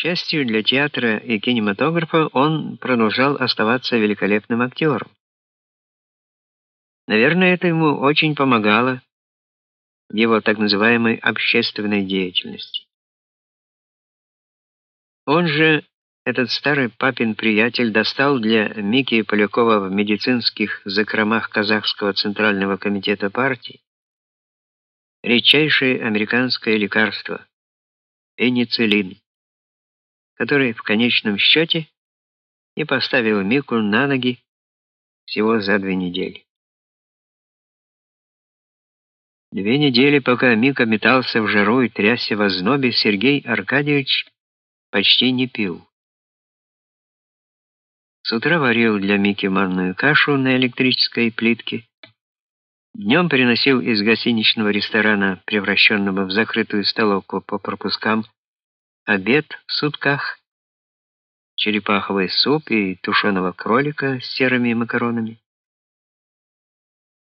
счастью для театра и кинематографа, он продолжал оставаться великолепным актером. Наверное, это ему очень помогало в его так называемой общественной деятельности. Он же, этот старый папин приятель, достал для Мики Полякова в медицинских закромах Казахского центрального комитета партии редчайшее американское лекарство пенициллин, который в конечном счете и поставил Мику на ноги всего за две недели. Две недели, пока Мика метался в жару и трясся в ознобе, Сергей Аркадьевич почти не пил. С утра варил для Мики манную кашу на электрической плитке. Днем приносил из гостиничного ресторана, превращенного в закрытую столовку по пропускам, обед в сутках, черепаховый суп и тушеного кролика с серыми макаронами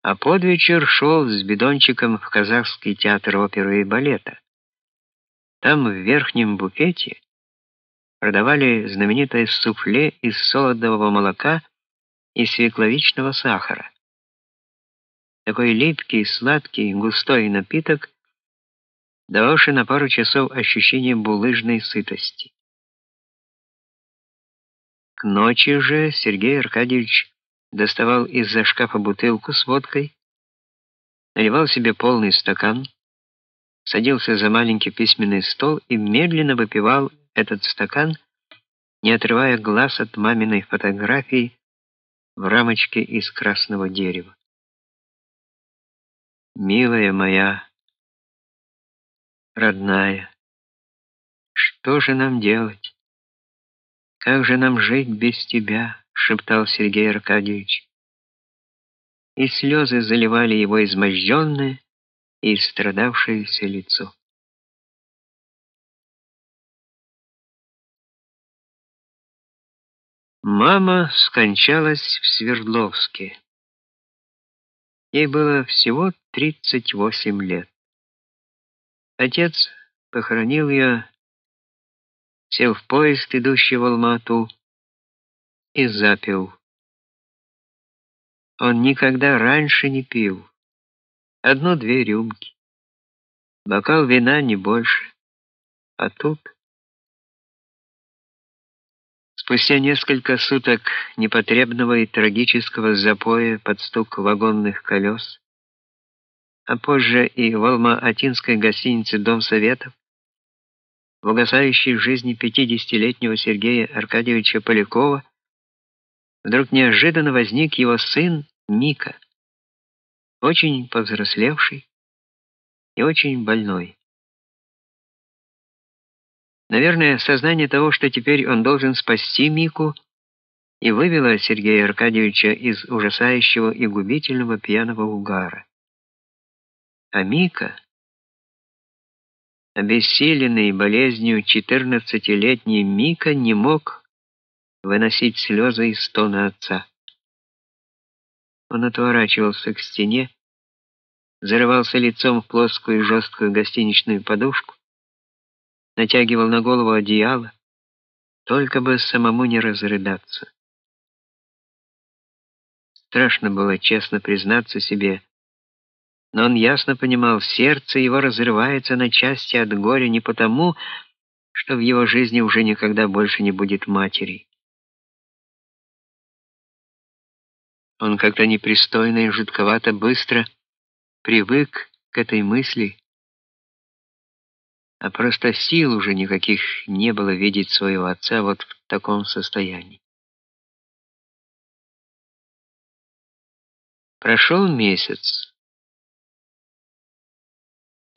а под вечер шел с бидончиком в Казахский театр оперы и балета. Там в верхнем буфете продавали знаменитое суфле из солодового молока и свекловичного сахара. Такой липкий, сладкий, густой напиток, дававший на пару часов ощущение булыжной сытости. К ночи же Сергей Аркадьевич доставал из-за шкафа бутылку с водкой, наливал себе полный стакан, садился за маленький письменный стол и медленно выпивал этот стакан, не отрывая глаз от маминой фотографии в рамочке из красного дерева. Милая моя, родная, что же нам делать? Как же нам жить без тебя? шептал Сергей Аркадьевич. И слезы заливали его изможденное и страдавшееся лицо. Мама скончалась в Свердловске. Ей было всего 38 лет. Отец похоронил ее, сел в поезд, идущий в Алма-Ату, и запил. Он никогда раньше не пил. Одну-две рюмки. Бокал вина не больше. А тут... Спустя несколько суток непотребного и трагического запоя под стук вагонных колес, а позже и в Алма-Атинской гостинице Дом Советов, в угасающей жизни 50-летнего Сергея Аркадьевича Полякова вдруг неожиданно возник его сын Мика, очень повзрослевший и очень больной. Наверное, сознание того, что теперь он должен спасти Мику, и вывело Сергея Аркадьевича из ужасающего и губительного пьяного угара. А Мика, обессиленный болезнью четырнадцатилетний Мика, не мог выносить слезы и стоны отца. Он отворачивался к стене, зарывался лицом в плоскую и жесткую гостиничную подушку, натягивал на голову одеяло, только бы самому не разрыдаться. Страшно было честно признаться себе, но он ясно понимал, сердце его разрывается на части от горя не потому, что в его жизни уже никогда больше не будет матери. Он как-то непристойно и жутковато быстро привык к этой мысли, а просто сил уже никаких не было видеть своего отца вот в таком состоянии. Прошел месяц.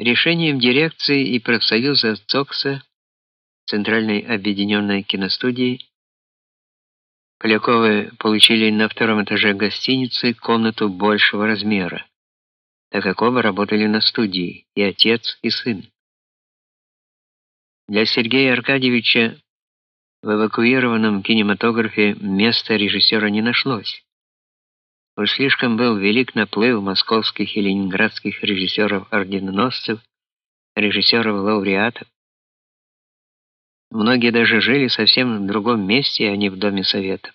Решением дирекции и профсоюза ЦОКСа Центральной объединенной киностудии Поляковы получили на втором этаже гостиницы комнату большего размера, так как оба работали на студии, и отец, и сын. Для Сергея Аркадьевича в эвакуированном кинематографе места режиссера не нашлось. Уж слишком был велик наплыв московских и ленинградских режиссеров-орденоносцев, режиссеров-лауреатов. Многие даже жили совсем в другом месте, а не в доме совета.